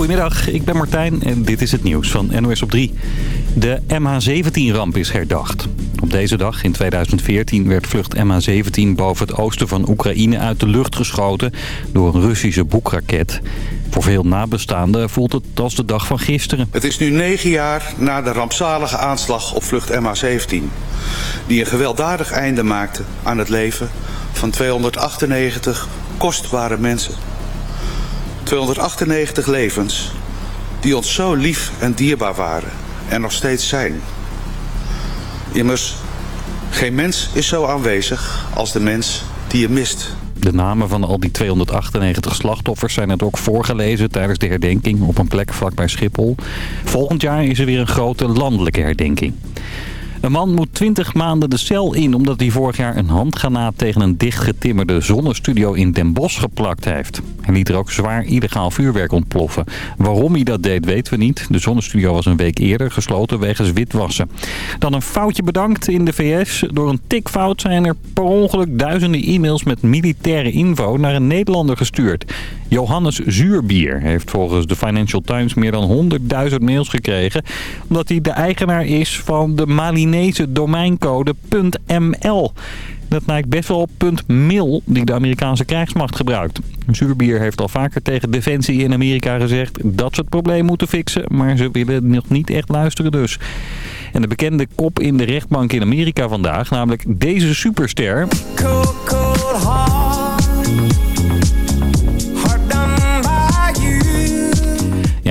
Goedemiddag, ik ben Martijn en dit is het nieuws van NOS op 3. De MH17-ramp is herdacht. Op deze dag in 2014 werd vlucht MH17 boven het oosten van Oekraïne uit de lucht geschoten door een Russische boekraket. Voor veel nabestaanden voelt het als de dag van gisteren. Het is nu negen jaar na de rampzalige aanslag op vlucht MH17... die een gewelddadig einde maakte aan het leven van 298 kostbare mensen. 298 levens die ons zo lief en dierbaar waren en nog steeds zijn. Immers, geen mens is zo aanwezig als de mens die je mist. De namen van al die 298 slachtoffers zijn het ook voorgelezen tijdens de herdenking op een plek vlakbij Schiphol. Volgend jaar is er weer een grote landelijke herdenking. Een man moet 20 maanden de cel in omdat hij vorig jaar een handgranaat tegen een dichtgetimmerde zonnestudio in Den Bosch geplakt heeft. Hij liet er ook zwaar illegaal vuurwerk ontploffen. Waarom hij dat deed weten we niet. De zonnestudio was een week eerder gesloten wegens witwassen. Dan een foutje bedankt in de VS. Door een tikfout zijn er per ongeluk duizenden e-mails met militaire info naar een Nederlander gestuurd. Johannes Zuurbier heeft volgens de Financial Times meer dan 100.000 mails gekregen... omdat hij de eigenaar is van de Malinese domeincode .ml. Dat lijkt best wel op .mil die de Amerikaanse krijgsmacht gebruikt. Zuurbier heeft al vaker tegen Defensie in Amerika gezegd dat ze het probleem moeten fixen... maar ze willen nog niet echt luisteren dus. En de bekende kop in de rechtbank in Amerika vandaag, namelijk deze superster...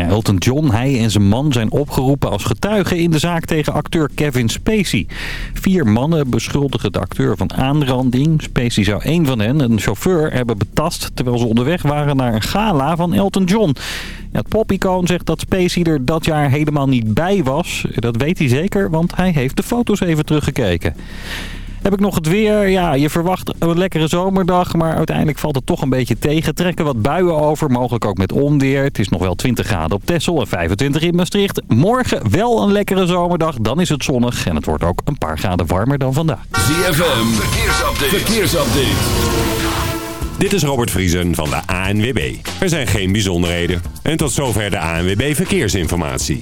Elton John, hij en zijn man zijn opgeroepen als getuigen in de zaak tegen acteur Kevin Spacey. Vier mannen beschuldigen de acteur van aanranding. Spacey zou één van hen, een chauffeur, hebben betast terwijl ze onderweg waren naar een gala van Elton John. het popicoon zegt dat Spacey er dat jaar helemaal niet bij was. Dat weet hij zeker, want hij heeft de foto's even teruggekeken. Heb ik nog het weer. Ja, je verwacht een lekkere zomerdag. Maar uiteindelijk valt het toch een beetje tegen. Trekken wat buien over. Mogelijk ook met onweer. Het is nog wel 20 graden op Texel en 25 in Maastricht. Morgen wel een lekkere zomerdag. Dan is het zonnig. En het wordt ook een paar graden warmer dan vandaag. ZFM. Verkeersupdate. Verkeersupdate. Dit is Robert Vriesen van de ANWB. Er zijn geen bijzonderheden. En tot zover de ANWB Verkeersinformatie.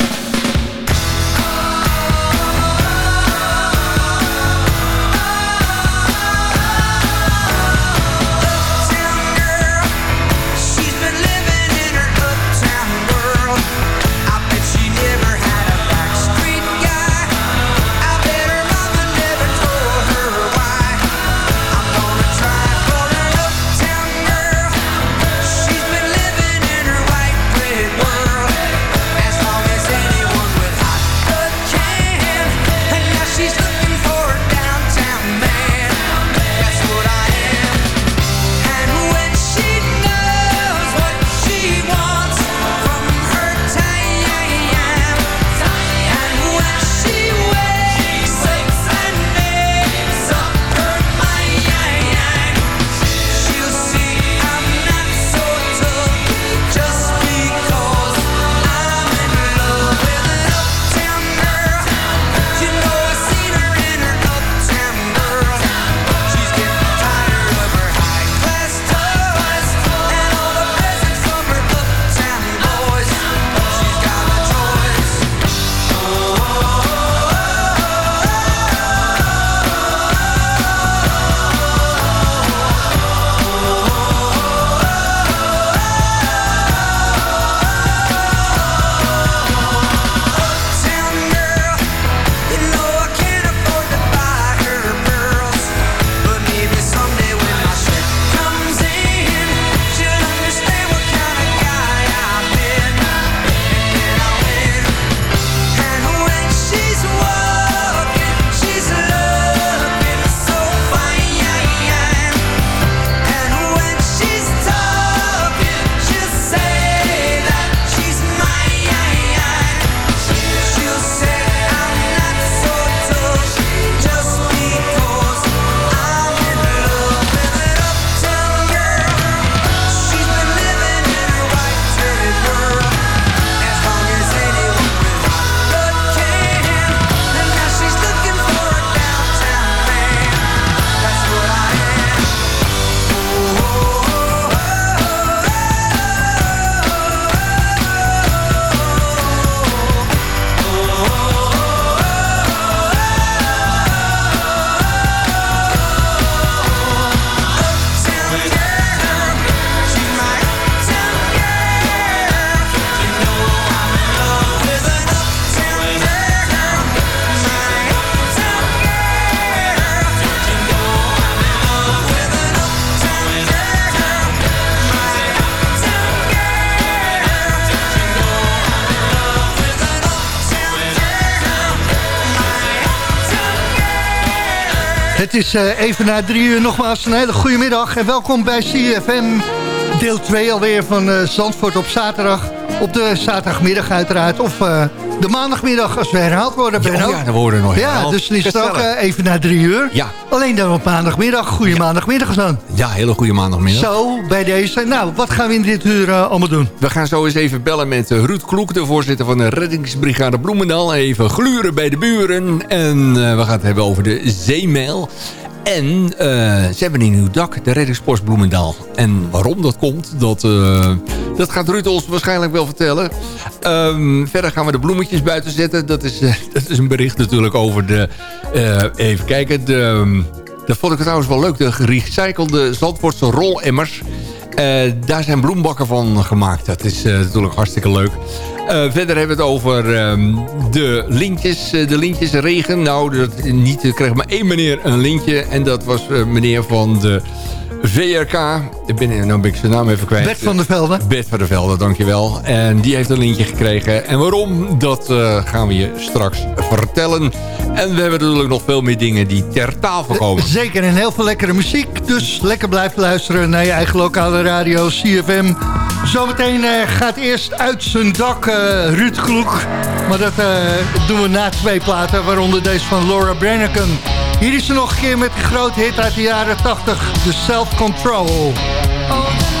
Is uh, even na drie uur nogmaals een hele goede middag. En welkom bij CFM, deel 2 alweer van uh, Zandvoort op zaterdag. Op de zaterdagmiddag uiteraard. Of uh, de maandagmiddag als we herhaald worden, Benno. Ja, dan worden we nog Ja, dus is het ook even na drie uur. Ja. Alleen dan op maandagmiddag. Goede ja. maandagmiddag dan. Ja, hele goede maandagmiddag. Zo, bij deze. Nou, wat gaan we in dit uur allemaal doen? We gaan zo eens even bellen met Ruud Kloek, de voorzitter van de reddingsbrigade Bloemendaal. Even gluren bij de buren. En we gaan het hebben over de zeemail. En uh, ze hebben een nieuw dak, de reddingspost Bloemendaal. En waarom dat komt, dat, uh, dat gaat Ruud ons waarschijnlijk wel vertellen. Um, verder gaan we de bloemetjes buiten zetten. Dat is, uh, dat is een bericht natuurlijk over de... even kijken, de, um, dat vond ik trouwens wel leuk. De gerecyclede Zandvoortse rolemmers. Daar zijn bloembakken van gemaakt. Dat is natuurlijk hartstikke leuk. Uh, verder hebben we het over um, de lintjes, uh, de lintjesregen. Nou, dat, niet, er kreeg maar één meneer een lintje. En dat was uh, meneer van de VRK. Ik ben, nou ben ik zijn naam even kwijt. Bert van der Velde. Bert van der Velde, dankjewel. En die heeft een lintje gekregen. En waarom, dat gaan we je straks vertellen. En we hebben natuurlijk nog veel meer dingen die ter tafel komen. Zeker, en heel veel lekkere muziek. Dus lekker blijven luisteren naar je eigen lokale radio, CFM... Zometeen uh, gaat eerst uit zijn dak uh, Ruud Kloek. Maar dat doen we na twee platen, waaronder deze van Laura Branigan. Hier is ze nog een keer met een grote hit uit de jaren 80, The Self Control. Oh.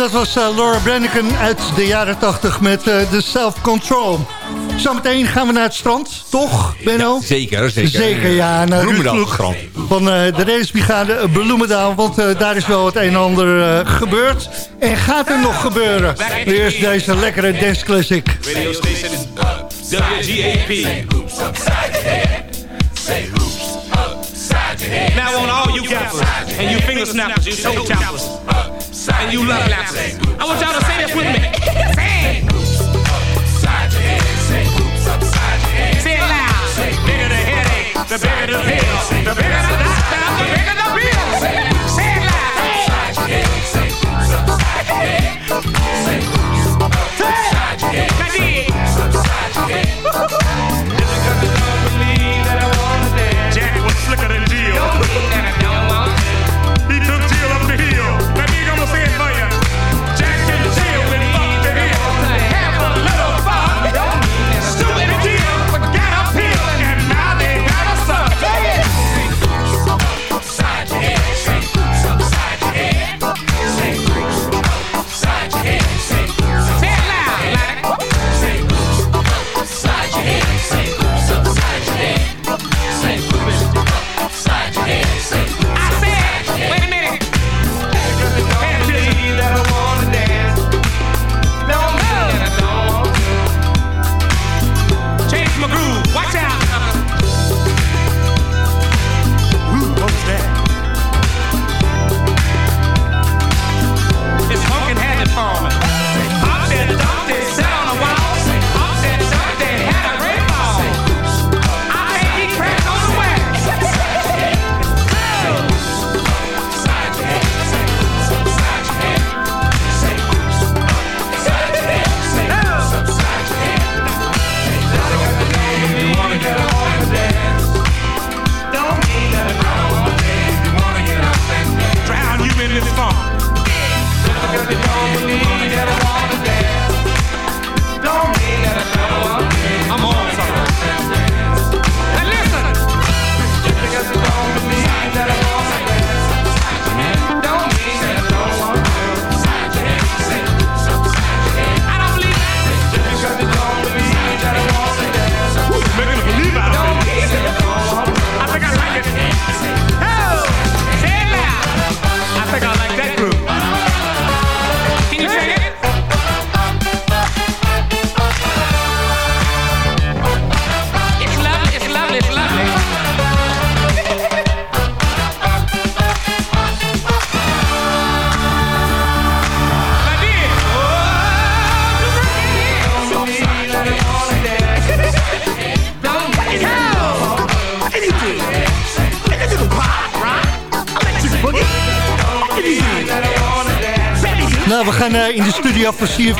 Dat was uh, Laura Branigan uit de jaren 80 met uh, de Self Control. Zometeen gaan we naar het strand, toch, Benno? Ja, zeker, zeker. Zeker, ja. Naar Bloemendaal strand. Van uh, de reddingsbrigade Bloemendaal, want daar is wel het een en ander gebeurd. En gaat er nog gebeuren. Eerst deze lekkere dance classic. Radio station WGAP. Now on all you gappers and you finger snappers, you toe tappers, and you love lappers. I want y'all to say this with me. Say Say it loud. Bigger the headache, the bigger the pill, the bigger the doctor, the bigger the bill. Say it loud. Jack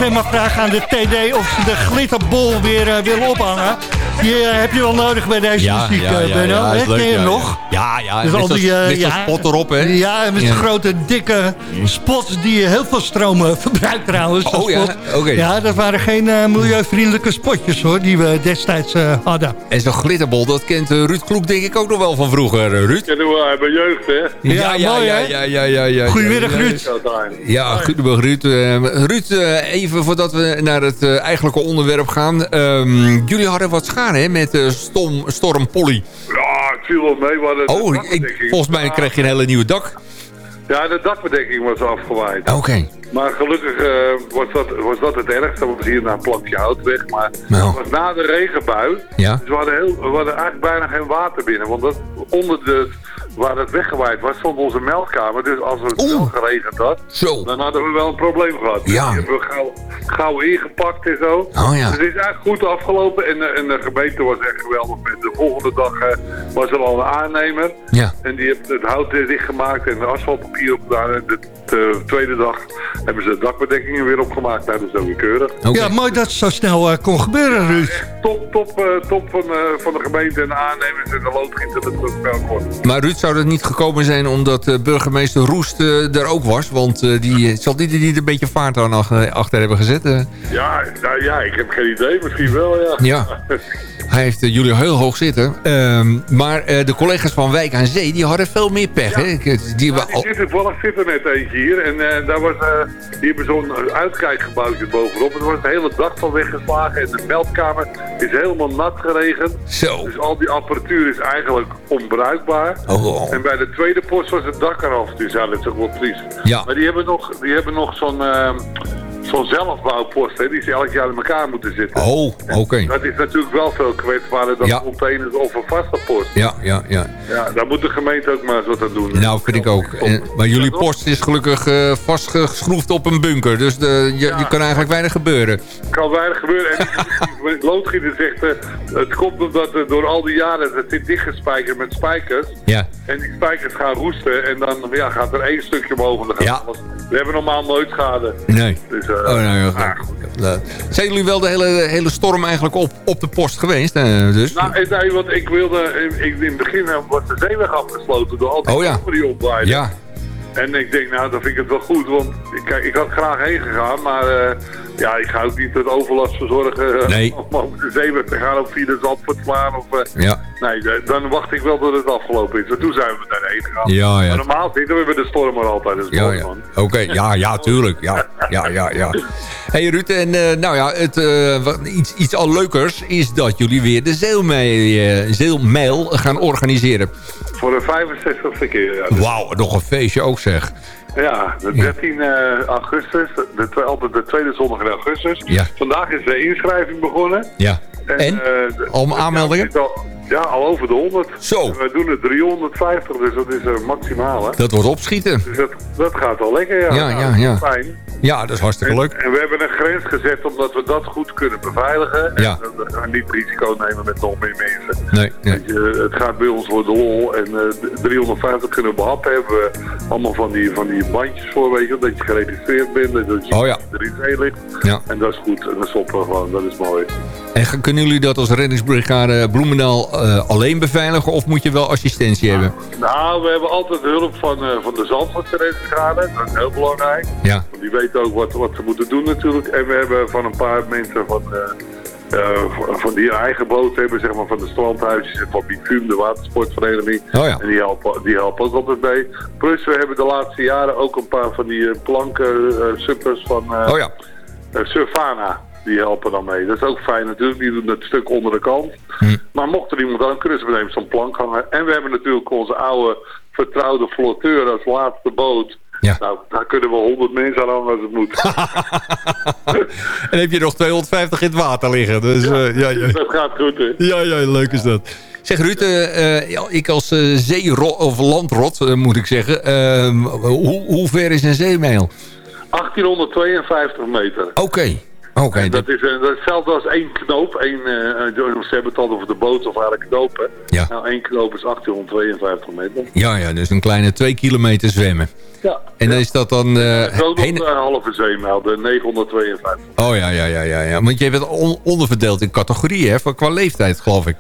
CFM mag vragen aan de TD of ze de glitterbol weer uh, willen ophangen. Die uh, heb je wel nodig bij deze ja, muziek, ja, ja, Benno. Ja, Ken je nog? Ja, ja. Dus al die uh, spot erop, hè? Ja, met ja. grote, dikke spots die heel veel stroom verbruikt trouwens. Oh ja, oké. Ja, dat waren geen milieuvriendelijke spotjes, hoor, die we destijds hadden. En zo'n glitterbol, dat kent Ruud Kloek denk ik ook nog wel van vroeger, Ruud. Kennen we hebben jeugd, hè? Ja, ja, mooi, ja, ja, ja, ja, ja, Goedemiddag, Ruud. Ja, goedemiddag, Ruud. Ruud, even voordat we naar het eigenlijke onderwerp gaan. Um, jullie hadden wat schade hè, met uh, storm, storm Polly. Ja, viel wel mee. oh, ik, volgens mij kreeg je een hele nieuwe dak. Ja, de dakbedekking was afgewaaid. Oké. Maar gelukkig uh, was, dat, was dat het ergste. Was hier naar een plankje hout weg. Maar nou. was na de regenbui. Ja. Dus we hadden, heel, we hadden eigenlijk bijna geen water binnen. Want dat, onder de waar het weggewaaid was, stond onze melkkamer. Dus als het wel geregend had, zo. dan hadden we wel een probleem gehad. Ja. Die hebben we gauw, gauw ingepakt en zo. Oh, ja. Dus het is eigenlijk goed afgelopen. En, en de gemeente was echt geweldig. Met de volgende dag uh, was er al een aannemer. Ja. En die heeft het hout dichtgemaakt en de asfaltpapier opgedaan. En de, de, tweede dag hebben ze de dakbedekkingen weer opgemaakt. Nou, dat is ook weer keurig. Okay. Ja, mooi dat het zo snel uh, kon gebeuren, Ruud. top top, uh, top van, van de gemeente en de aannemers en de loodgieter dat het wel kon. Maar Ruud, zou dat niet gekomen zijn omdat uh, burgemeester Roest uh, er ook was? Want uh, die, zal die er niet een beetje vaart aan achter hebben gezet? Ja, nou ja, ik heb geen idee. Misschien wel, ja. Ja. Hij heeft uh, jullie heel hoog zitten. Um, maar uh, de collega's van Wijk aan Zee, die hadden veel meer pech. Ja. Hè? Die, die, ja, die zit toevallig zit er net eentje hier. En uh, daar was, die hebben zo'n uitkijkgebouwtje bovenop. En er was de hele dag van weggeslagen. En de meldkamer is helemaal nat geregend. Zo. Dus al die apparatuur is eigenlijk onbruikbaar. Oh, En bij de tweede post was het dak eraf. Dus ja, dat is ook wel triest. Ja. Maar die hebben nog, die hebben nog zo'n... Uh, zo'n zelfbouwpost, hè, die ze elk jaar in elkaar moeten zitten. Oh, oké. Okay. Dat is natuurlijk wel veel kwetsbaarder dan ja. containers of een vaste post. Ja, ja, ja. Ja, daar moet de gemeente ook maar eens wat aan doen. Nou, vind ik ook. En, maar jullie post is gelukkig uh, vastgeschroefd op een bunker. Dus de, je, ja, je kan eigenlijk weinig gebeuren. kan weinig gebeuren. En loodgieter zegt, uh, het komt omdat uh, door al die jaren, het zit dichtgespijkerd met spijkers. Ja. En die spijkers gaan roesten en dan ja, gaat er één stukje. Dan gaat ja. alles. We hebben normaal nooit schade. Nee. Dus, oh, nou, ja, ah, Zijn jullie wel de hele, hele storm eigenlijk op, op de post geweest? Uh, dus? Nou, nee, want ik wilde, ik, in het begin was de zeeweg afgesloten door al die oh, ja. die. Ja. En ik denk, nou, dan vind ik het wel goed, want ik, ik had graag heen gegaan, maar uh, ja, ik ga ook niet het overlast verzorgen nee. om over de zeeweg te gaan of via de Zandvoortslaan. Of, uh, ja. Nee, dan wacht ik wel tot het afgelopen is. En toen zijn we daarheen gegaan. Ja, ja. Maar normaal zitten we bij de storm er altijd. Dus ja, ja. Oké, okay. ja, ja, tuurlijk. Ja, ja, ja, ja. hey, Ruud, en uh, nou ja, het, uh, iets, iets al leukers is dat jullie weer de zeelmail, zeelmail gaan organiseren. Voor de 65ste keer, ja. Dus Wauw, nog een feestje ook zeg. Ja, de 13 uh, augustus, de, altijd de tweede zondag in augustus. Ja. Vandaag is de inschrijving begonnen. Ja. En? en? Uh, de, al aanmeldingen? Ja, al over de 100. Zo. We doen er 350, dus dat is uh, maximaal. Hè? Dat wordt opschieten. Dus dat, dat gaat al lekker, ja. Ja, ja, ja. Fijn. Ja, dat is hartstikke leuk. En, en, we hebben een grens gezet omdat we dat goed kunnen beveiligen. Ja. En we gaan niet risico nemen met nog meer mensen. Nee, nee. Je, het gaat bij ons voor de lol. En uh, 350 kunnen we behappen. Hebben we allemaal van die, van die bandjes voor, weet je, dat je geregistreerd bent. Dat je oh, ja. er ligt. Ja. En dat is goed. En dat stoppen we gewoon. Dat is mooi. En kunnen jullie dat als reddingsbrigade Bloemendaal uh, alleen beveiligen of moet je wel assistentie ja. hebben? Nou, we hebben altijd hulp van, uh, van de Zandvoortse reddingsbrigade. Dat is heel belangrijk. Ja. Want die weten ook wat, wat ze moeten doen natuurlijk. En we hebben van een paar mensen van... Uh, uh, van die eigen boot hebben, zeg maar, van de strandhuisjes en van Bicum, de watersportvereniging. Oh ja. En die helpen, die helpen ook altijd mee. Plus we hebben de laatste jaren ook een paar van die planken uh, suppers van oh ja. Surfana. Die helpen dan mee. Dat is ook fijn natuurlijk. Die doen het stuk onder de kant. Hm. Maar mocht er iemand aan, kunnen ze meteen zo'n plank hangen. En we hebben natuurlijk onze oude vertrouwde flotteur als laatste boot. Ja. Nou, daar kunnen we 100 mensen aan als het moet. en heb je nog 250 in het water liggen. Dus, ja, uh, ja, ja. dat gaat goed, hè? Ja, ja, leuk is dat. Zeg Ruud, uh, uh, ik als uh, zeerot, of landrot moet ik zeggen. ehm, hoe, hoe ver is een zeemijl? 1852 meter. Oké. Okay. Okay, dat, is, uh, dat is hetzelfde als één knoop. Één, uh, ze hebben het al over de boot of eigenlijk knopen. Ja. Nou, één knoop is 1852 meter. Ja, ja, dus een kleine twee kilometer zwemmen. Ja. En ja. is dat dan... Uh, zo heen... een halve zeemijl, de 952. Oh ja, ja, ja, ja, ja. Want je bent on onderverdeeld in categorieën, hè? Qua leeftijd, geloof ik.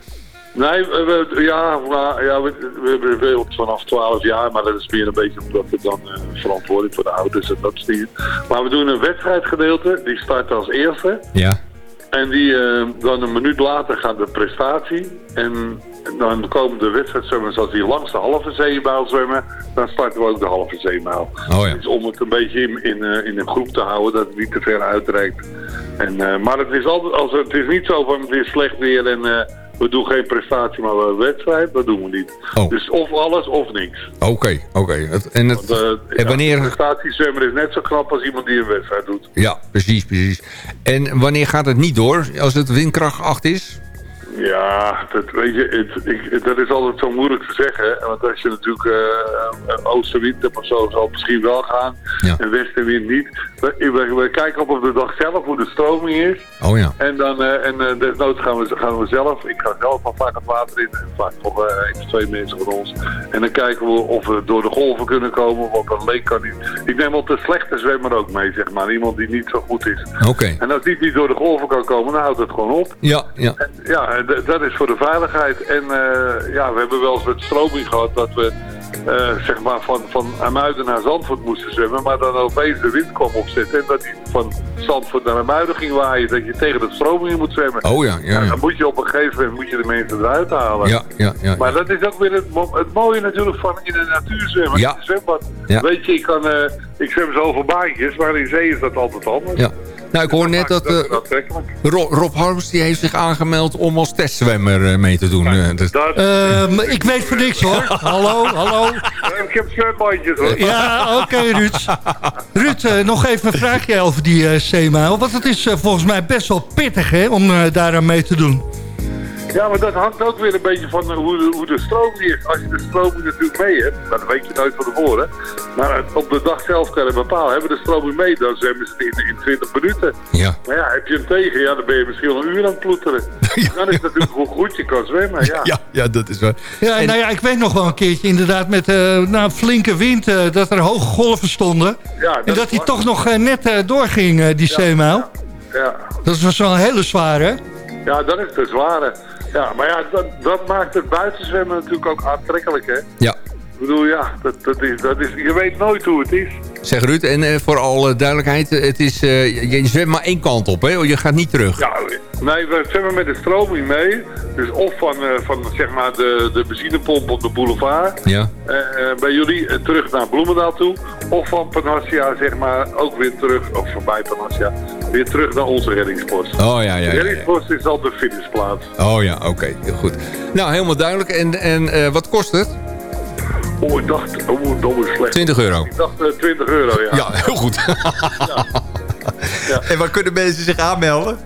Nee, we, ja, ja we, we hebben veel vanaf 12 jaar, maar dat is meer een beetje omdat we dan uh, verantwoordelijk voor de ouders en dat sturen. Maar we doen een wedstrijdgedeelte, die start als eerste. Ja. En die, uh, dan een minuut later gaat de prestatie. En dan komen de wedstrijdzwemmers, als die langs de halve zeemijl zwemmen, dan starten we ook de halve zeemijl. Oh ja. Dus om het een beetje in, in, uh, in een groep te houden, dat het niet te ver uitreikt. En, maar het is, altijd, als, het is niet zo van het is slecht weer en we doen geen prestatie, maar een wedstrijd, dat doen we niet. Oh. Dus of alles of niks. Oké, okay, oké. Okay. En, het, Want, uh, en wanneer... Een prestatiezwemmer is net zo knap als iemand die een wedstrijd doet. Ja, precies, precies. En wanneer gaat het niet door, als het windkracht 8 is? Ja, dat, weet je, het, ik, dat is altijd zo moeilijk te zeggen. Want als je natuurlijk uh, oostenwind hebt of zo, zal het misschien wel gaan. Ja. En westenwind niet. We, we, we, kijken op de dag zelf hoe de stroming is. Oh ja. En dan, uh, en uh, desnoods gaan we, gaan we zelf, ik ga zelf al vaak het water in. En vaak nog één of twee mensen van ons. En dan kijken we of we door de golven kunnen komen. Want een leek kan niet. Ik neem altijd de slechte zwemmer ook mee, zeg maar. Iemand die niet zo goed is. Oké. Okay. En als die niet door de golven kan komen, dan houdt het gewoon op. Ja, ja. En, ja, en dat is voor de veiligheid. En eh, ja, we hebben wel eens met stroming gehad dat we eh, zeg maar van, van Amuiden naar Zandvoort moesten zwemmen. Maar dan opeens de wind kwam opzetten. En dat die van Zandvoort naar Amuiden ging waaien. Dat je tegen de stroming moet zwemmen. Oh ja, ja, ja. Dan moet je op een gegeven moment moet je de mensen eruit halen. Ja, ja, ja. Maar dat is ook weer het, het mooie natuurlijk van in de natuur zwemmen. Ja. In zwembad. Weet je, ik, kan, eh, ik zwem zoveel baantjes, maar in zee is dat altijd anders. ja. Nou, ik hoor net dat eh, aantrekkelijk. Ro- Rob Harms die heeft zich aangemeld om als testzwemmer eh, mee te doen. Eh, dus- Dat, ik weet voor niks hoor. Hallo, hallo. ik heb zwembandjes hoor. Ja, oké Ruud. Ruud, eh, nog even een vraagje over die zeemuil. Want het is volgens mij best wel pittig hè, om eh, daaraan mee te doen. Ja, maar dat hangt ook weer een beetje van eh, hoe de, hoe de stroming is. Als je de stroming natuurlijk mee hebt, nou, dat weet je nooit van tevoren. Maar het- op de dag zelf kan je bepalen. Hebben we de stroming mee, dan zwemmen ze in, in 20 minuten. ja. Maar ja, heb je hem tegen, ja, dan ben je misschien wel een uur aan het ploeteren. Dan is het natuurlijk hoe goed je kan zwemmen, ja. Ja, ja, dat is waar. Ja, En- nou ja, ik weet nog wel een keertje inderdaad met eh nou, flinke wind... eh, dat er hoge golven stonden. Ja, en dat hij toch nog eh, net eh, doorging, eh, die zeemuil. Ja. Dat was wel een hele zware. ja, dat is de zware. Ja, maar ja, dat, dat maakt het buitenzwemmen natuurlijk ook aantrekkelijk, hè. Ja. Ik bedoel, ja, dat, dat is, dat is, je weet nooit hoe het is. Zeg Ruud, en eh, voor alle duidelijkheid, eh, het is, eh, je, zwemt maar één kant op, hè? Je gaat niet terug. Ja, nee, we zwemmen met de stroming mee. Dus of van, van zeg maar de, de benzinepomp op de boulevard. Ja. bij jullie terug naar Bloemendaal toe. Of van Panassia, zeg maar, ook weer terug, of voorbij Panassia, weer terug naar onze reddingspost. Oh ja, ja. De ja, ja. reddingspost is al de finishplaats. Oh ja, oké, heel goed. Nou, helemaal duidelijk. En, en wat kost het? Oh, ik dacht, oh, dat is slecht. 20 euro. Ik dacht eh, 20 euro, ja. Ja, heel goed. En waar kunnen mensen zich aanmelden?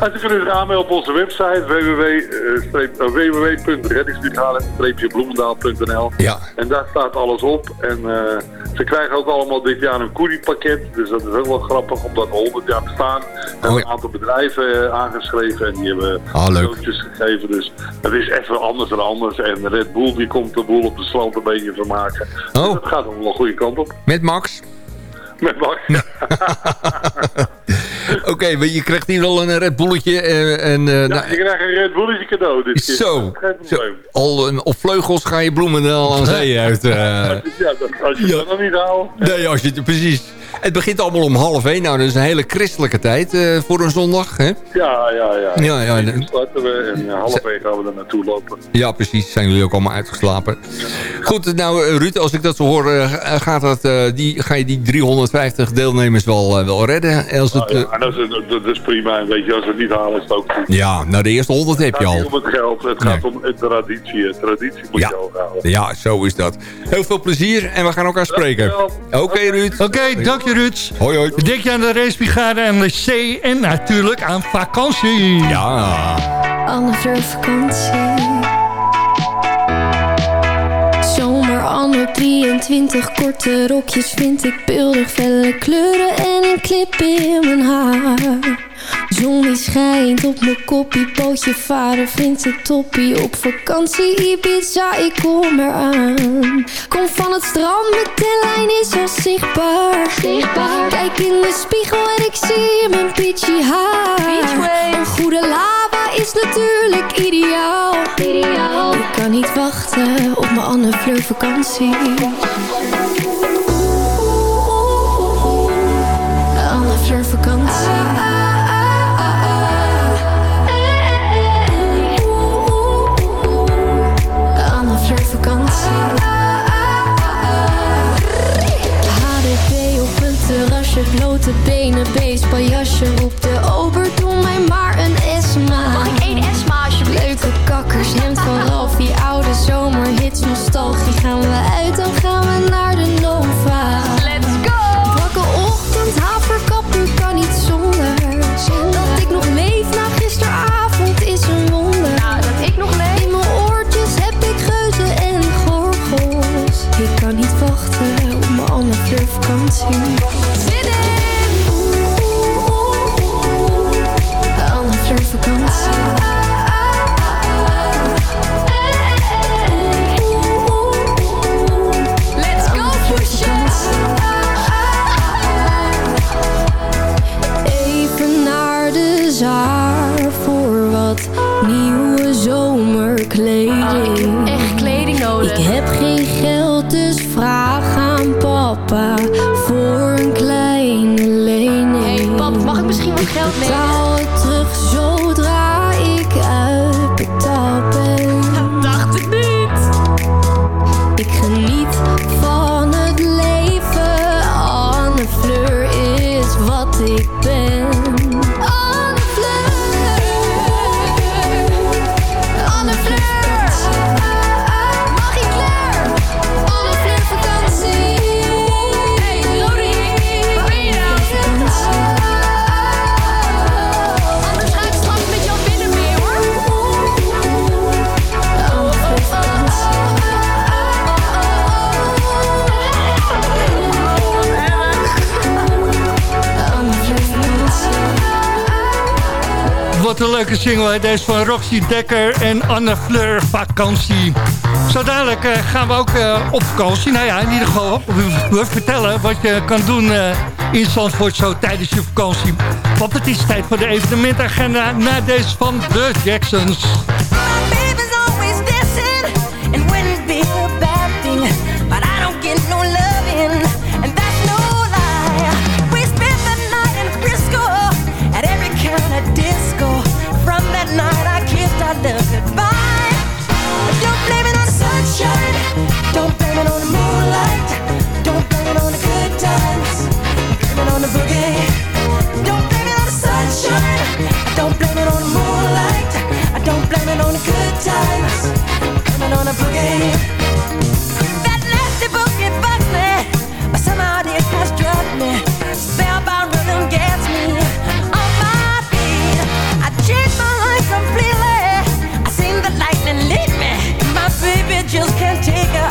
En ze kunnen zich aanmelden op onze website www.reddingsbrigade-bloemendaal.nl Ja. En daar staat alles op. En eh, ze krijgen ook allemaal dit jaar een koeriepakket. Dus dat is ook wel grappig, omdat we 100 jaar bestaan. We hebben Oh ja. een aantal bedrijven eh, aangeschreven en die hebben Ah, cadeautjes gegeven. Dus het is even anders dan anders. En Red Bull die komt de boel op de strand een beetje vermaken. Oh. Dus dat gaat allemaal een goede kant op. Met Max? Met Max. Oké, maar je krijgt hier wel een Red Bulletje. eh, en, eh, Ja, nou, je krijgt een Red Bulletje cadeau dit keer. zo, zo. Al een, op vleugels ga je Bloemendaal aan zee uit. eh. Ja, dat, als je Ja. dat nog niet haalt. nee, als je het precies... Het begint allemaal om half één. Nou, dat is een hele christelijke tijd eh, voor een zondag. Hè? Ja, ja, ja. Ja, ja, starten we en half één gaan we er naartoe lopen. Ja, precies. Zijn jullie ook allemaal uitgeslapen. Goed, nou eh, Ruud, als ik dat zo hoor, eh, gaat dat, eh, die, ga je die 350 deelnemers wel, eh, wel redden? En Als het, Nou, ja, eh, en dat, is, dat is prima. En weet je, als we het niet halen is het ook goed. ja, nou de eerste 100 heb Het je gaat niet al. om het geld, het gaat om de traditie. Traditie moet Ja. je ook houden. Ja, zo is dat. Heel veel plezier en we gaan elkaar spreken. Oké Ruud. Oké, dank je Ruud. Hoi hoi. Denk je aan de racebrigade en de C en natuurlijk aan vakantie. Ja. Fleur vakantie. 23, korte rokjes vind ik beeldig, felle kleuren en een clip in mijn haar. Zon die schijnt op mijn koppie, pootje varen vindt het toppie. Op vakantie Ibiza, ik kom eraan. Kom van het strand, mijn tenlijn is al zichtbaar. zichtbaar. Kijk in de spiegel en ik zie mijn peachy haar. Een goede lava is natuurlijk ideaal. ideaal. Ik kan niet wachten op mijn Anne Fleur vakantie. Anne Fleur vakantie. Anne Fleur vakantie. HDP op een terrasje, blote benen, beestpaljasje. Roep de ober, doe mij maar een Esma zomerhits, nostalgie. Gaan we uit, dan gaan we naar Mag ik misschien wat geld mee? Terug, zo. Leuke single, deze van Roxy Dekker en Anne Fleur Vakantie. Zo dadelijk eh, gaan we ook eh, op vakantie. Nou ja, in ieder geval, we, vertellen wat je kan doen eh, in Zandvoort zo tijdens je vakantie. Want het is tijd voor de evenementagenda na deze van The Jacksons.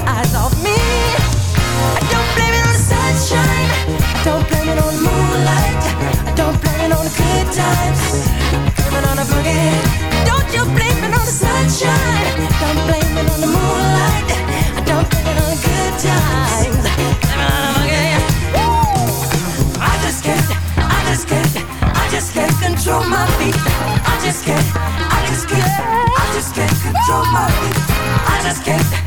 Eyes off me. I don't blame it on the sunshine. I don't blame it on the moonlight. I don't blame it on the good times. On boogie. Don't you blame it on the sunshine. Don't blame it on the moonlight. I don't blame it on the good times. On boogie. I just can't. I just can't. I just can't control my feet. I just can't. I just can't. I just can't control my feet. I just can't.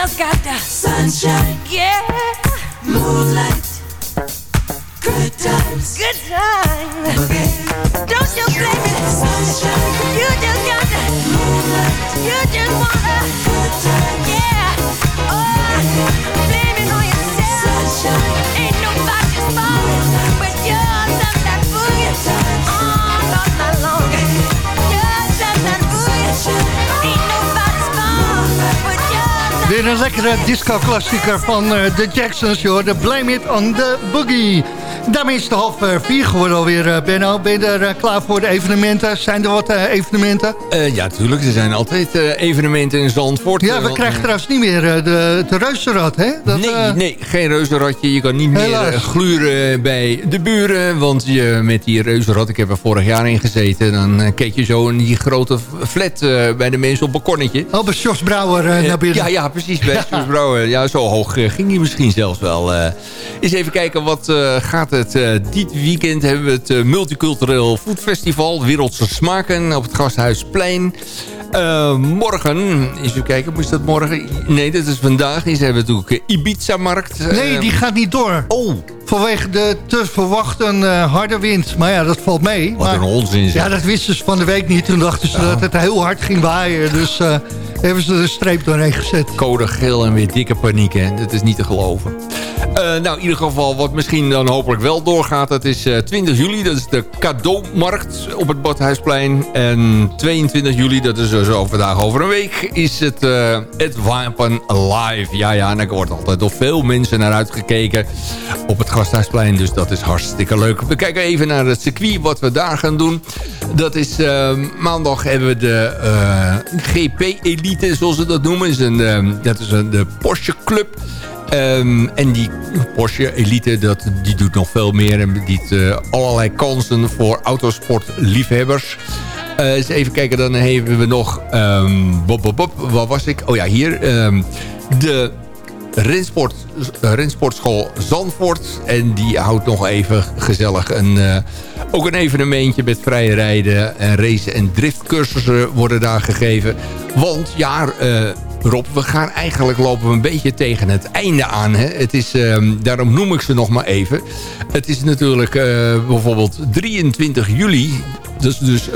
Just got the sunshine, Een lekkere disco-klassieker van eh, de Jacksons, joh. De Blame It on the Boogie. Daarmee is het half eh, vier geworden alweer, eh, Benno. Ben je er eh, klaar voor de evenementen? Zijn er wat evenementen? Ja, tuurlijk. Er zijn altijd evenementen in Zandvoort. Ja, we krijgen trouwens niet meer de, de reuzenrad, hè? Dat, nee, nee, geen reuzenradje. Je kan niet meer Helaas. gluren bij de buren. Want je, met die reuzenrad, ik heb er vorig jaar in gezeten... dan keek je zo in die grote flat bij de mensen op balkonnetje. Oh, bij Jos Brouwer naar binnen. Ja, ja, precies. Bij Stuurs Brouwer. Ja, zo hoog ging hij misschien zelfs wel. eens even kijken wat gaat gaat het. Eh, dit weekend hebben we het uh, Multicultureel Foodfestival. Wereldse Smaken op het Gasthuisplein. Uh, morgen, even kijken, moest dat morgen? Nee, dat is vandaag. Is hebben we natuurlijk Ibiza-markt. Nee, die gaat niet door. Oh. Vanwege de te verwachten harde wind. Maar ja, dat valt mee. Wat maar, een onzin. Ja, dat wisten ze van de week niet. Toen dachten ze dat het heel hard ging waaien. Dus hebben ze er een streep doorheen gezet. Code geel en weer dikke paniek, hè. Dat is niet te geloven. Nou, in ieder geval, wat misschien dan hopelijk wel doorgaat... dat is 20 juli, dat is de cadeaumarkt op het Badhuisplein. En 22 juli, dat is dus vandaag over een week... is het, het Wapen Live. Ja, ja, en daar wordt altijd door veel mensen naar uitgekeken... op het Gasthuisplein, dus dat is hartstikke leuk. We kijken even naar het circuit, wat we daar gaan doen. Dat is uh, maandag hebben we de uh, GP-elite, zoals ze dat noemen. Is een, uh, dat is een, de Porsche Club. Um, en die Porsche Elite, dat, die doet nog veel meer. En biedt uh, allerlei kansen voor autosportliefhebbers. Uh, eens even kijken, dan hebben we nog... Um, bop, waar was ik? Oh ja, hier. Um, de rensport, uh, rensportschool Zandvoort. En die houdt nog even gezellig een, ook een evenementje met vrije rijden. En race- en driftcursussen worden daar gegeven. Want ja, Rob, we gaan eigenlijk lopen we een beetje tegen het einde aan. Hè? Het is, daarom noem ik ze nog maar even. Het is natuurlijk bijvoorbeeld 23 juli. Dus, dus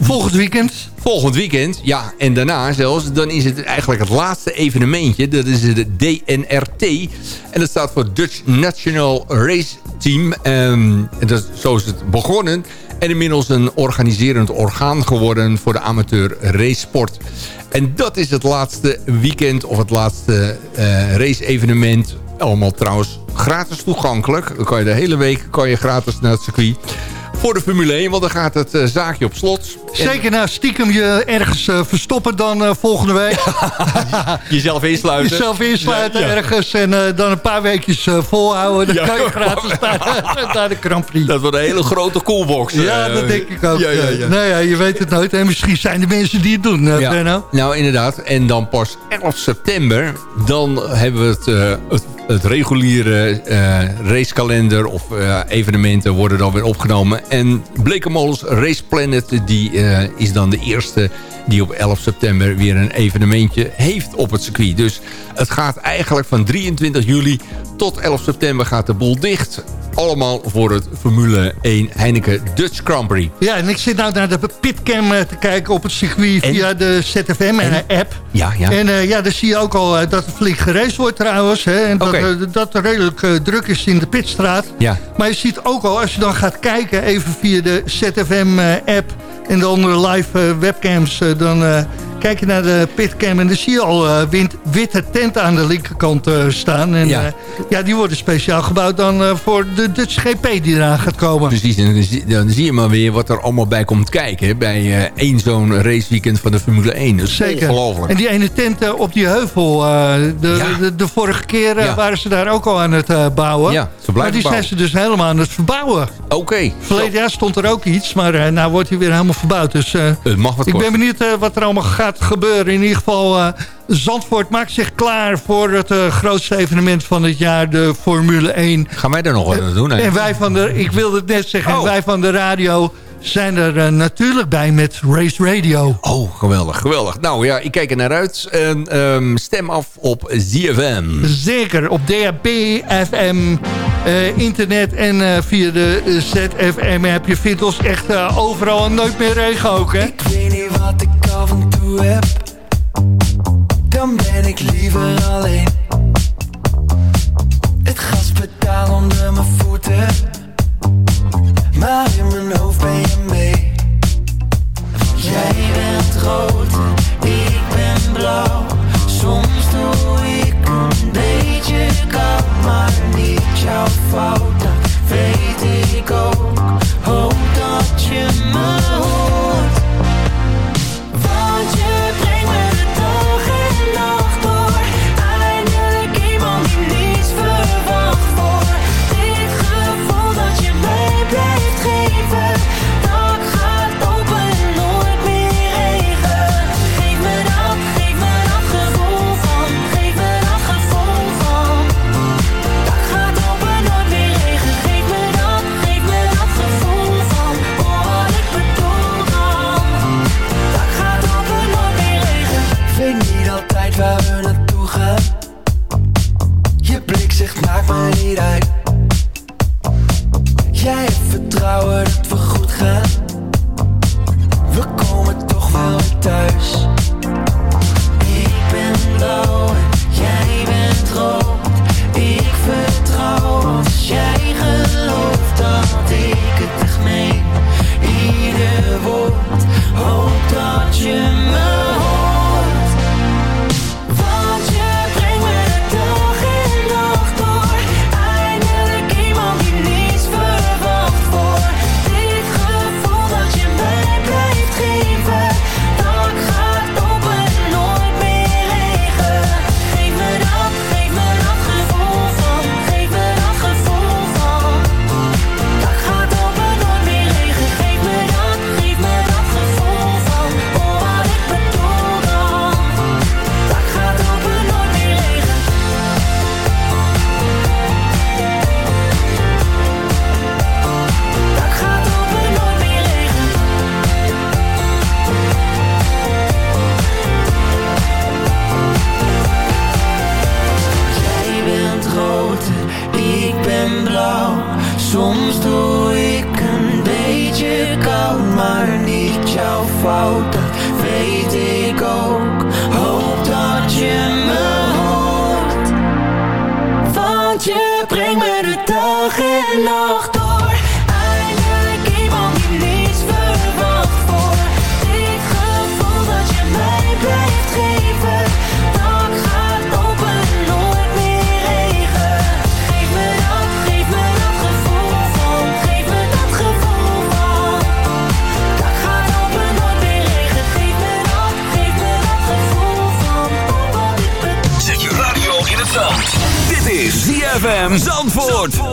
Volgend weekend? Volgend weekend, ja. En daarna zelfs, dan is het eigenlijk het laatste evenementje. Dat is de DNRT. En dat staat voor Dutch National Race Team. Um, en dat, zo is het begonnen. En inmiddels een organiserend orgaan geworden voor de amateur racesport. En dat is het laatste weekend of het laatste uh, race-evenement. Allemaal trouwens gratis toegankelijk. Dan kan je de hele week kan je gratis naar het circuit voor de Formule 1, want dan gaat het uh, zaakje op slot. Zeker, nou stiekem je ergens uh, verstoppen dan uh, volgende week. Jezelf insluiten. Jezelf insluiten ja, ja. ergens en dan een paar weekjes volhouden. Dan ja, kan je gratis naar, naar de Grand Prix. Dat wordt een hele grote coolbox. Ja, dat denk ik ook. Nou ja, je weet het nooit. En misschien zijn er mensen die het doen. Benno. Nou, inderdaad. En dan pas 11 september, dan hebben we het, het het reguliere uh, racekalender of uh, evenementen worden dan weer opgenomen. En Blekenmolens Race Planet die, uh, is dan de eerste die op 11 september weer een evenementje heeft op het circuit. Dus het gaat eigenlijk van 23 juli tot 11 september gaat de boel dicht. Allemaal voor het Formule 1 Heineken Dutch Grand Prix. Ja, en ik zit nou naar de pitcam te kijken op het circuit en? via de ZFM-app. Ja, ja. En uh, ja, dan zie je ook al dat er flink geraced wordt trouwens. Hè, en dat, okay. uh, dat er redelijk druk is in de pitstraat. Ja. Maar je ziet ook al, als je dan gaat kijken, even via de ZFM-app... en de andere live webcams, dan kijk je naar de pitcam en dan zie je al uh, wind, witte tenten aan de linkerkant uh, staan. En ja. Uh, ja, die worden speciaal gebouwd dan voor de Dutch GP die eraan gaat komen. Precies, en dan zie, dan zie je maar weer wat er allemaal bij komt kijken. Bij één zo'n raceweekend van de Formule 1. Dat is Zeker. ongelooflijk. En die ene tent op die heuvel, de, ja. de, de, vorige keer ja. waren ze daar ook al aan het bouwen. Ja, ze maar die bouwen. zijn ze dus helemaal aan het verbouwen. Oké. Okay. Verleden jaar stond er ook iets, maar nou wordt hij weer helemaal verbouwd. Dus het mag wat ik ben benieuwd wat er allemaal gaat gebeuren. In ieder geval, uh, Zandvoort maakt zich klaar voor het uh, grootste evenement van het jaar, de Formule 1. Gaan wij er nog wat aan doen? Hè? En wij van de, ik wilde het net zeggen, oh. wij van de radio zijn er uh, natuurlijk bij met Race Radio. Oh, geweldig, geweldig. Nou ja, ik kijk er naar uit. En, um, stem af op ZFM. Zeker, op DHB, FM, uh, internet en uh, via de ZFM-app. Je vindt ons echt overal en nooit meer regen ook, hè? Ik weet niet wat ik af en toe heb. Dan ben ik liever alleen. Het gaspedaal onder mijn voeten. Maar in mijn hoofd ben je mee. Jij bent rood, ik ben blauw. Soms doe ik een beetje koud, maar niet jouw fout. Dat weet ik ook. Hoop dat je me. maar niet jouw fout, dat weet ik ook. Hoop dat je me hoort, want je brengt me de dag en nacht. ZFM Zandvoort.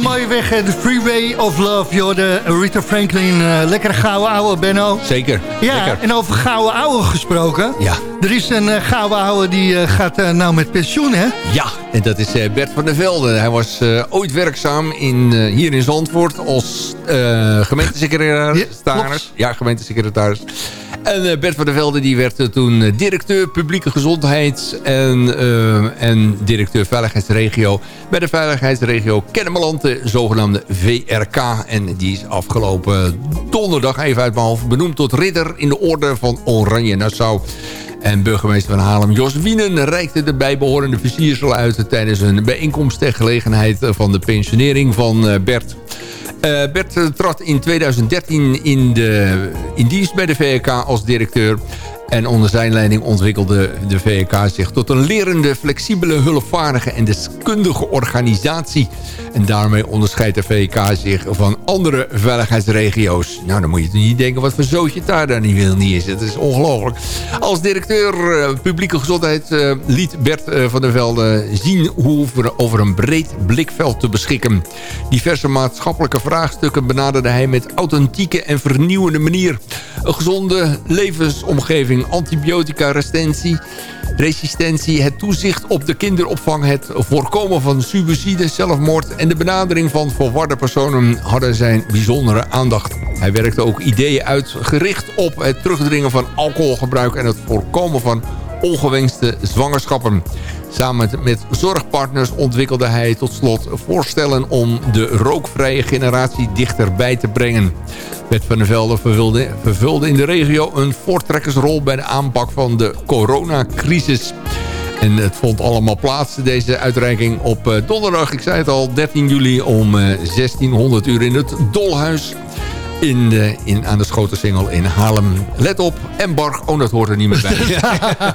Een mooie weg, de Freeway of Love. Joh, de Rita Franklin, eh lekkere gouden ouwe, Benno. Zeker. Ja, Lekker. en over gouden ouwe gesproken. Ja. Er is een eh, gouden ouwe die eh, gaat nou met pensioen, hè? Ja, en dat is Bert van der Velde. Hij was ooit werkzaam in, hier in Zandvoort als gemeentesecretaris. Ja, gemeentesecretaris. En eh, Bert van der Velde die werd eh, toen eh, directeur publieke gezondheid en, en directeur veiligheidsregio bij de veiligheidsregio Kennemerland, de zogenaamde VRK. En die is afgelopen donderdag, even uit mijn hoofd, benoemd tot ridder in de orde van Oranje Nassau. En burgemeester van Haarlem, Jos Wienen, reikte de bijbehorende versiersel uit... tijdens een bijeenkomst ter gelegenheid van de pensionering van eh, Bert. Eh, Bert eh, trad in 2013 in, de, in dienst bij de VK als directeur... En onder zijn leiding ontwikkelde de VK zich tot een lerende, flexibele, hulpvaardige en deskundige organisatie. En daarmee onderscheidt de VK zich van andere veiligheidsregio's. Nou, dan moet je niet denken wat voor zootje daar dan niet wil niet is. Het is ongelooflijk. Als directeur eh, publieke gezondheid eh, liet Bert eh, van der Velde zien hoe we over een breed blikveld te beschikken. Diverse maatschappelijke vraagstukken benaderde hij met authentieke en vernieuwende manier. Een gezonde levensomgeving, antibiotica-resistentie, resistentie, het toezicht op de kinderopvang, het voorkomen van suïcide, zelfmoord en de benadering van verwarde personen hadden zijn bijzondere aandacht. Hij werkte ook ideeën uit gericht op het terugdringen van alcoholgebruik en het voorkomen van ongewenste zwangerschappen. Samen met, zorgpartners ontwikkelde hij tot slot voorstellen om de rookvrije generatie dichterbij te brengen. Bert van der Velde vervulde, vervulde in de regio een voortrekkersrol bij de aanpak van de coronacrisis. En het vond allemaal plaats, deze uitreiking, op eh, donderdag, ik zei het al, 13 juli om eh, 1600 uur in het Dolhuis. In, de, in, aan de Schotensingel in Haarlem. Let op, embargo. Oh, dat hoort er niet meer bij.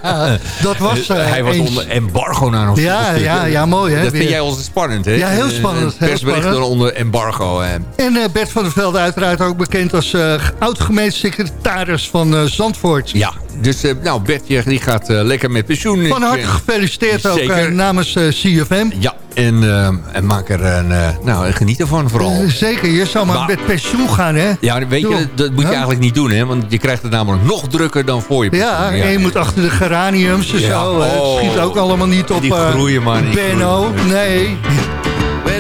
dat was eh, Hij was eens. onder embargo naar ons. Ja, ja, ja, mooi, hè, Dat weer. vind jij ons spannend, hè? Ja, heel Eh, spannend, eh, heel spannend. onder embargo. hè. En eh, Bert van der Velde uiteraard ook bekend als eh oud-gemeentesecretaris van eh, Zandvoort. Ja, dus eh, nou, Bertje die gaat eh, lekker met pensioen. Van harte eh, gefeliciteerd ook eh, namens eh, CFM. Ja, en, eh, en maak er een, eh, nou, geniet ervan vooral. Eh, zeker, je zou Maar- met pensioen gaan, hè? Ja, weet je, dat moet je Ja? eigenlijk niet doen, hè? Want je krijgt het namelijk nog drukker dan voor je. Ja, en je moet achter de geraniums en Ja, zo. Het oh. schiet ook allemaal niet op Die eh, groeien maar niet. Benno. Nee. Well,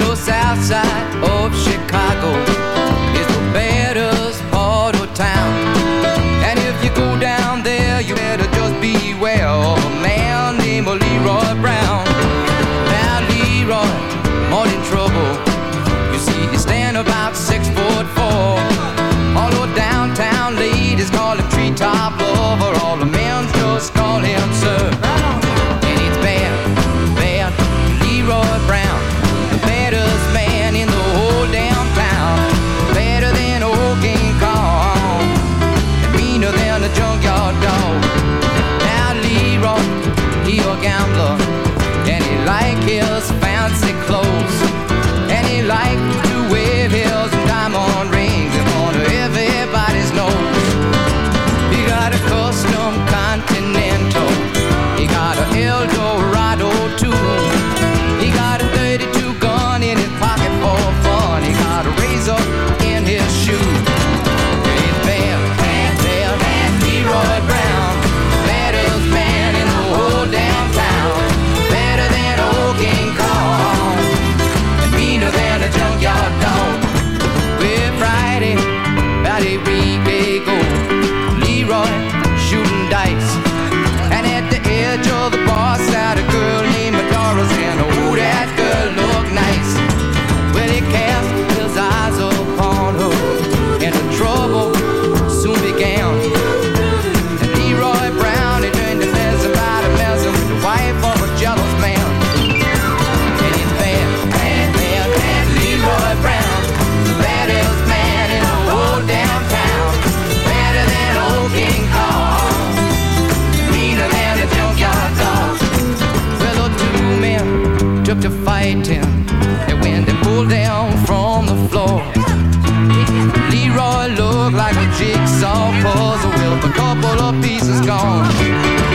saw was a will, a couple of pieces gone.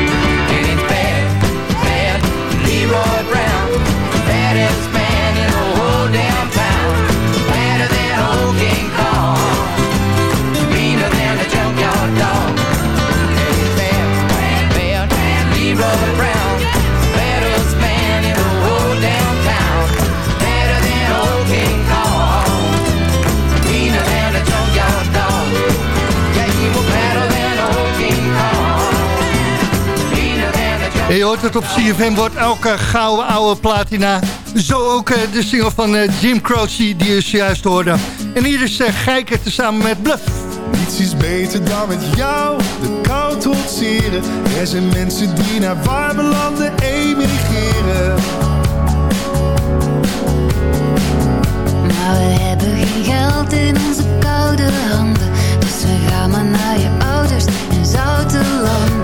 Hoort het op CFM, wordt elke gouden oude platina. Zo ook eh, de single van eh, Jim Croce die je zojuist hoorde. En hier is uh, Geiker tezamen met Bluff. Niets is beter dan met jou de kou trotseren. Er zijn mensen die naar warme landen emigreren. Maar we hebben geen geld in onze koude handen. Dus we gaan maar naar je ouders in zoute landen.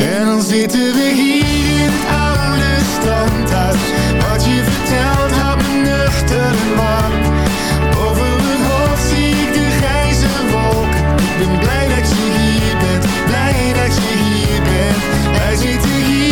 En dan zitten we hier in het oude standhuis. Wat je vertelt houdt me nuchter warm. Boven mijn hoofd zie ik de grijze wolken. Ik ben blij dat je hier bent, blij dat je hier bent. Wij zitten hier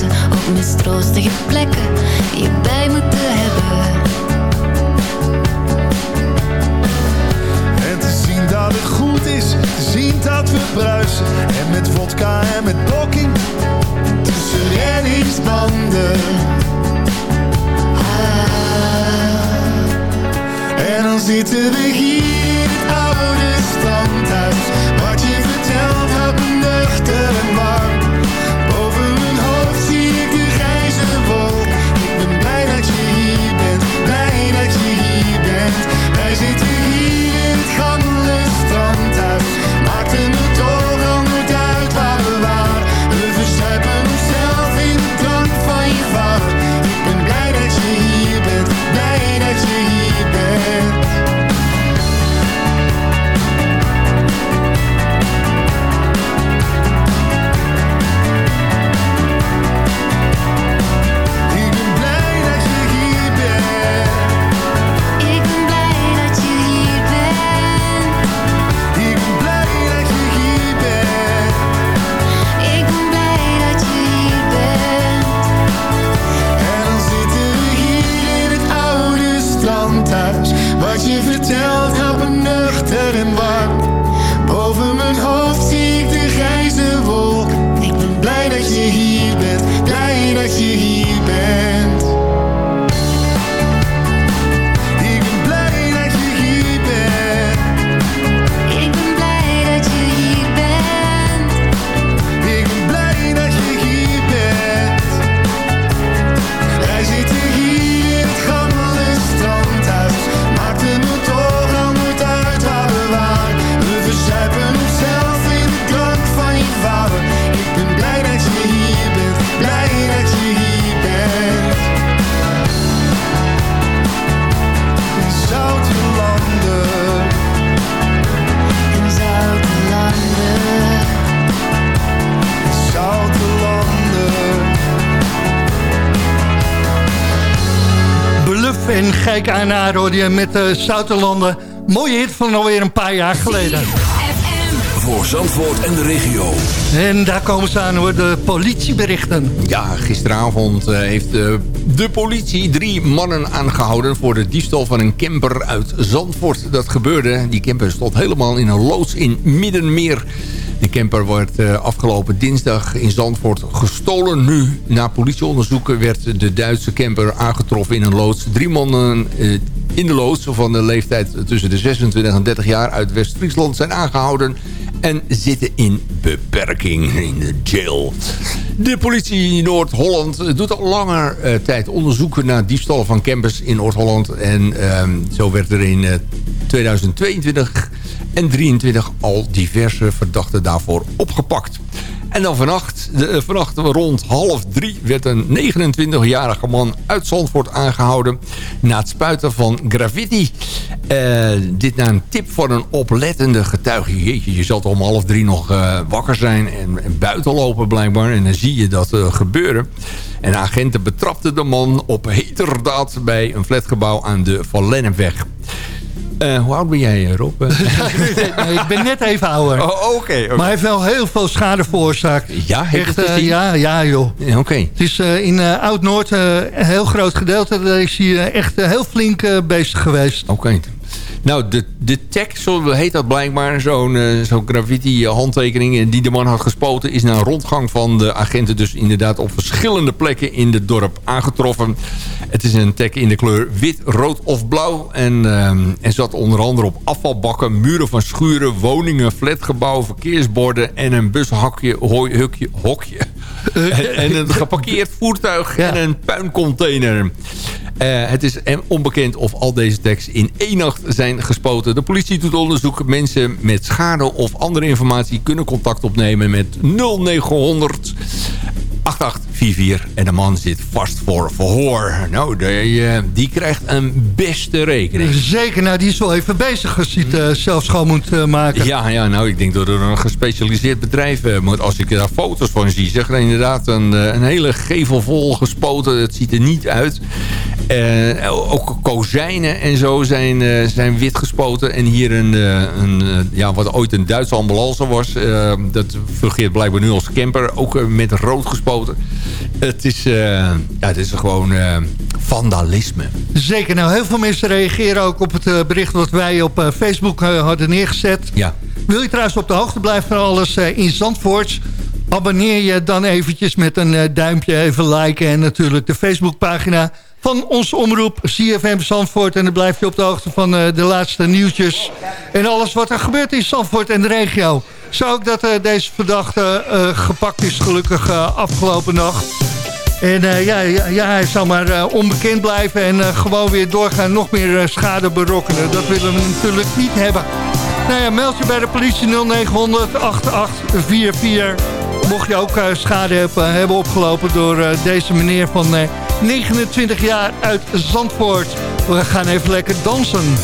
doorkruisen. Op mistroostige plekken je bij moeten hebben. En te zien dat het goed is, te zien dat we bruisen. En met vodka en met blokking, tussen reddingsbanden. Ah. En dan zitten we hier in het oude standhuis. Bluff en Gijk aan je met de Zouterlanden. Mooie hit van alweer een paar jaar geleden. Voor Zandvoort en de regio. En daar komen ze aan hoor, de politieberichten. Ja, gisteravond eh, heeft eh, de politie drie mannen aangehouden... voor de diefstal van een camper uit Zandvoort. Dat gebeurde, die camper stond helemaal in een loods in Middenmeer. De camper wordt eh, afgelopen dinsdag in Zandvoort gestolen. Nu, na politieonderzoeken, werd de Duitse camper aangetroffen in een loods. Drie mannen eh, in de loods van de leeftijd tussen de 26 en 30 jaar uit West-Friesland zijn aangehouden. en zitten in beperking in de jail. De politie Noord-Holland doet al langer eh, tijd onderzoeken naar diefstallen van campers in Noord-Holland. En ehm, zo werd er in eh, 2022 en 23 al diverse verdachten daarvoor opgepakt. En dan vannacht, de, eh, vannacht rond half drie werd een 29-jarige man uit Zandvoort aangehouden... na het spuiten van graffiti. Eh, dit na een tip van een oplettende getuige. Je zal om half drie nog eh, wakker zijn en, en buiten lopen blijkbaar. En dan zie je dat gebeuren. En agenten betrapten de man op heterdaad bij een flatgebouw aan de Van. Eh, hoe oud ben jij, eh, Rob? Nee, ik ben net even ouder. Oh, oké. Maar hij heeft wel heel veel schade veroorzaakt. Ja, Echt, het eh, gezien? ja, ja, joh. Ja, Oké. Het is eh, in eh, Oud-Noord eh, een heel groot gedeelte. Daar is hij eh, echt eh, heel flink eh, bezig geweest. Oké. Nou, de, de tag, zo heet dat blijkbaar, zo'n eh, zo'n graffiti eh, eh, die de man had gespoten, is na een rondgang van de agenten dus inderdaad op verschillende plekken in het dorp aangetroffen. Het is een tag in de kleur wit, rood of blauw en, ehm, en zat onder andere op afvalbakken, muren van schuren, woningen, flatgebouwen, verkeersborden en een bushokje, hokje. En, en een geparkeerd voertuig en een puincontainer. Eh, het is onbekend of al deze tags in één nacht zijn gespoten. De politie doet onderzoek. Mensen met schade of andere informatie kunnen contact opnemen met 0900 8844. En de man zit vast voor verhoor. Nou, die, eh, die krijgt een beste rekening. Zeker, nou die is wel even bezig als hij het eh, zelf schoon moet eh, maken. Ja, ja, nou, ik denk dat er een gespecialiseerd bedrijf eh, moet. Als ik daar foto's van zie, zeg dan inderdaad een, een hele gevel vol gespoten. Het ziet er niet uit. Ook kozijnen en zo zijn, zijn wit gespoten. En hier een, een ja, wat ooit een Duitse ambulance was. dat fungeert blijkbaar nu als camper. Ook met rood gespoten. Het is, eh, ja, het is gewoon eh, vandalisme. Zeker, nou heel veel mensen reageren ook op het eh, bericht wat wij op Facebook hadden neergezet. Ja. Wil je trouwens op de hoogte blijven van alles in Zandvoort? Abonneer je dan eventjes met een duimpje, even liken en natuurlijk de Facebookpagina van onze omroep CFM Zandvoort. En dan blijf je op de hoogte van de laatste nieuwtjes en alles wat er gebeurt in Zandvoort en de regio. Zo ook dat eh, deze verdachte eh, gepakt is gelukkig eh, afgelopen nacht. En eh, ja, ja, hij zal maar eh, onbekend blijven en eh, gewoon weer doorgaan, nog meer eh, schade berokkenen. Dat willen we natuurlijk niet hebben. Nou ja, meld je bij de politie 0900 8844. Mocht je ook eh, schade hebben, hebben opgelopen door eh, deze meneer van eh, 29 jaar uit Zandvoort. We gaan even lekker dansen.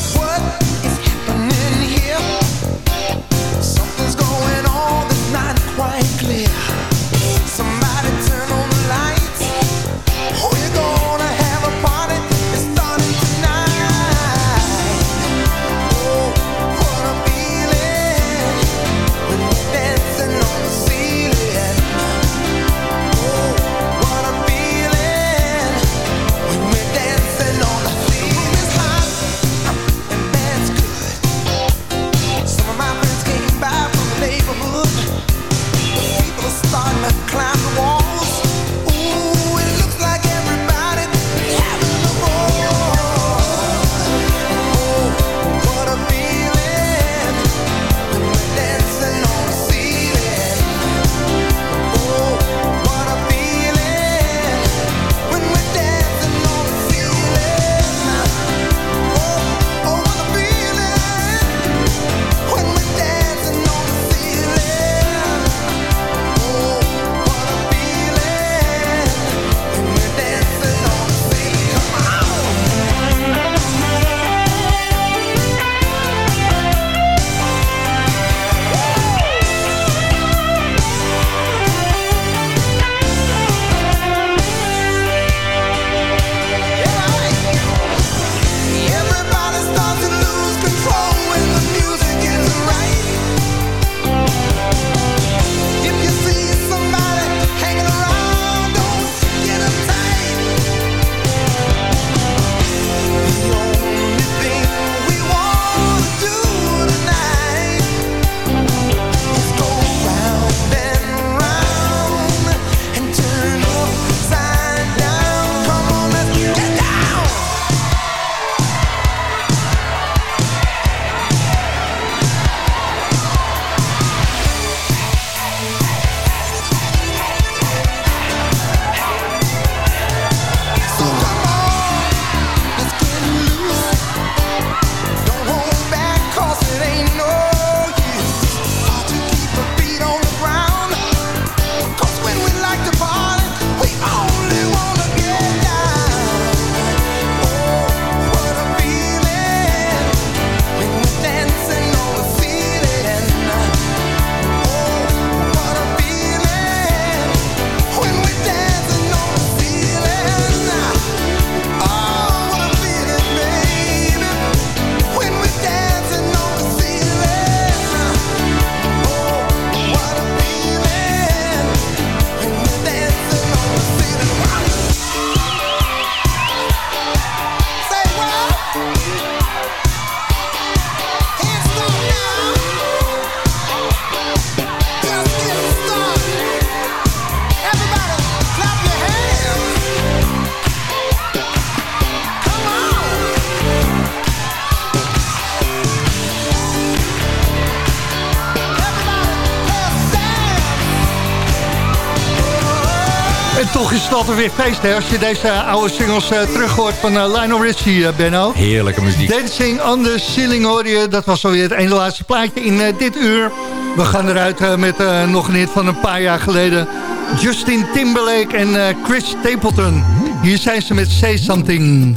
Altijd weer feest hè, als je deze oude singles eh, terug hoort van eh, Lionel Richie, eh, Benno. Heerlijke muziek. Dancing on the Ceiling hoor je. Dat was alweer het ene laatste plaatje in dit uur. We gaan eruit met nog een hit van een paar jaar geleden. Justin Timberlake en Chris Stapleton. Hier zijn ze met Say Something.